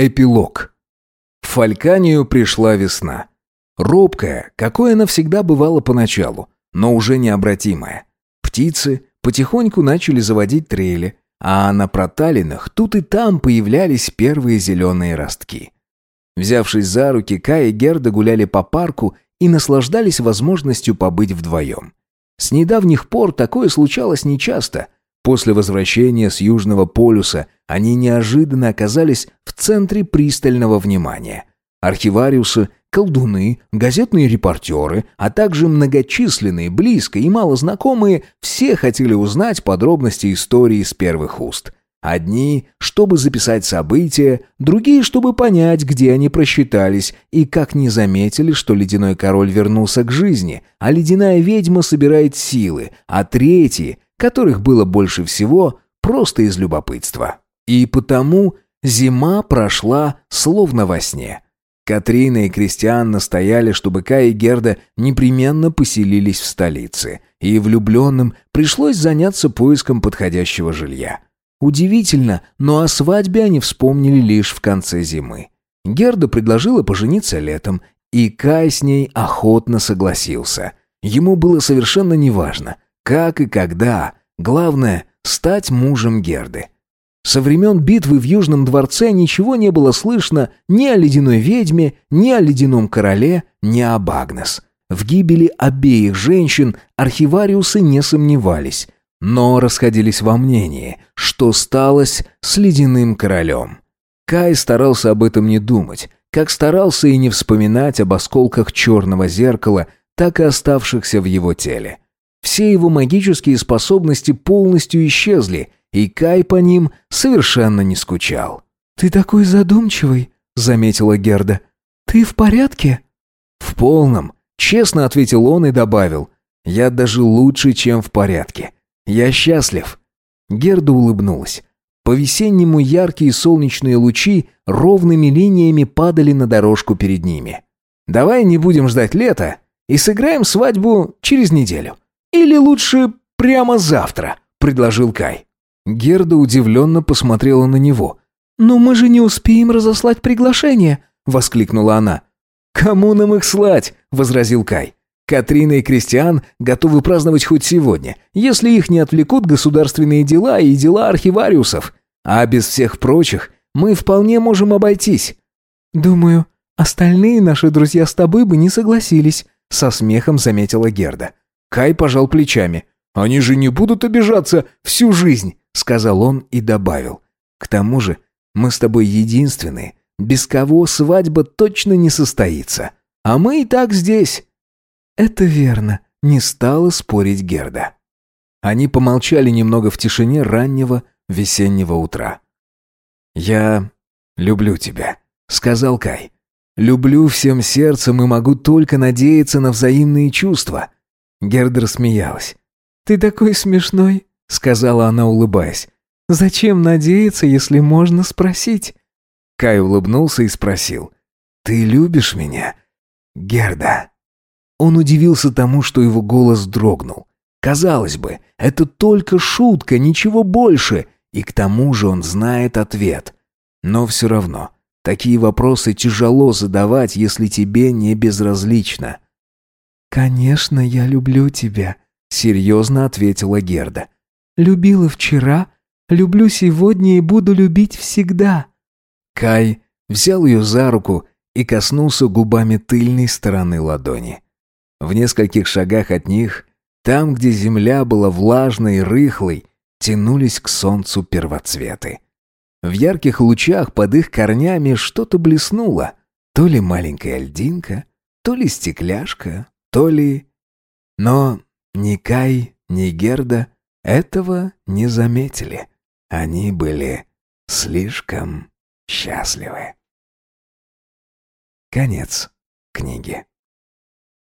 Эпилог. В Фальканию пришла весна. Робкая, какой она всегда бывала поначалу, но уже необратимая. Птицы потихоньку начали заводить трели, а на проталинах тут и там появлялись первые зеленые ростки. Взявшись за руки, Кай и Герда гуляли по парку и наслаждались возможностью побыть вдвоем. С недавних пор такое случалось нечасто – После возвращения с Южного полюса они неожиданно оказались в центре пристального внимания. Архивариусы, колдуны, газетные репортеры, а также многочисленные, близко и мало знакомые, все хотели узнать подробности истории с первых уст. Одни, чтобы записать события, другие, чтобы понять, где они просчитались, и как не заметили, что ледяной король вернулся к жизни, а ледяная ведьма собирает силы, а третьи, которых было больше всего просто из любопытства. И потому зима прошла словно во сне. Катрина и Кристиан настояли, чтобы Кай и Герда непременно поселились в столице, и влюбленным пришлось заняться поиском подходящего жилья. Удивительно, но о свадьбе они вспомнили лишь в конце зимы. Герда предложила пожениться летом, и Кай с ней охотно согласился. Ему было совершенно неважно – как и когда. Главное — стать мужем Герды. Со времен битвы в Южном дворце ничего не было слышно ни о ледяной ведьме, ни о ледяном короле, ни об Агнес. В гибели обеих женщин архивариусы не сомневались, но расходились во мнении, что сталось с ледяным королем. Кай старался об этом не думать, как старался и не вспоминать об осколках черного зеркала, так и оставшихся в его теле. Все его магические способности полностью исчезли, и Кай по ним совершенно не скучал. «Ты такой задумчивый», — заметила Герда. «Ты в порядке?» «В полном», — честно ответил он и добавил. «Я даже лучше, чем в порядке. Я счастлив». Герда улыбнулась. По-весеннему яркие солнечные лучи ровными линиями падали на дорожку перед ними. «Давай не будем ждать лета и сыграем свадьбу через неделю. «Или лучше прямо завтра», — предложил Кай. Герда удивленно посмотрела на него. «Но мы же не успеем разослать приглашение», — воскликнула она. «Кому нам их слать?» — возразил Кай. «Катрина и Кристиан готовы праздновать хоть сегодня, если их не отвлекут государственные дела и дела архивариусов. А без всех прочих мы вполне можем обойтись». «Думаю, остальные наши друзья с тобой бы не согласились», — со смехом заметила Герда. Кай пожал плечами. «Они же не будут обижаться всю жизнь», — сказал он и добавил. «К тому же мы с тобой единственные, без кого свадьба точно не состоится. А мы и так здесь». «Это верно», — не стала спорить Герда. Они помолчали немного в тишине раннего весеннего утра. «Я люблю тебя», — сказал Кай. «Люблю всем сердцем и могу только надеяться на взаимные чувства». Герда рассмеялась. «Ты такой смешной», — сказала она, улыбаясь. «Зачем надеяться, если можно спросить?» Кай улыбнулся и спросил. «Ты любишь меня, Герда?» Он удивился тому, что его голос дрогнул. Казалось бы, это только шутка, ничего больше, и к тому же он знает ответ. Но все равно, такие вопросы тяжело задавать, если тебе не безразлично. «Конечно, я люблю тебя», — серьезно ответила Герда. «Любила вчера, люблю сегодня и буду любить всегда». Кай взял ее за руку и коснулся губами тыльной стороны ладони. В нескольких шагах от них, там, где земля была влажной и рыхлой, тянулись к солнцу первоцветы. В ярких лучах под их корнями что-то блеснуло, то ли маленькая льдинка, то ли стекляшка, то ли... Но ни Кай, ни Герда этого не заметили. Они были слишком счастливы. Конец книги.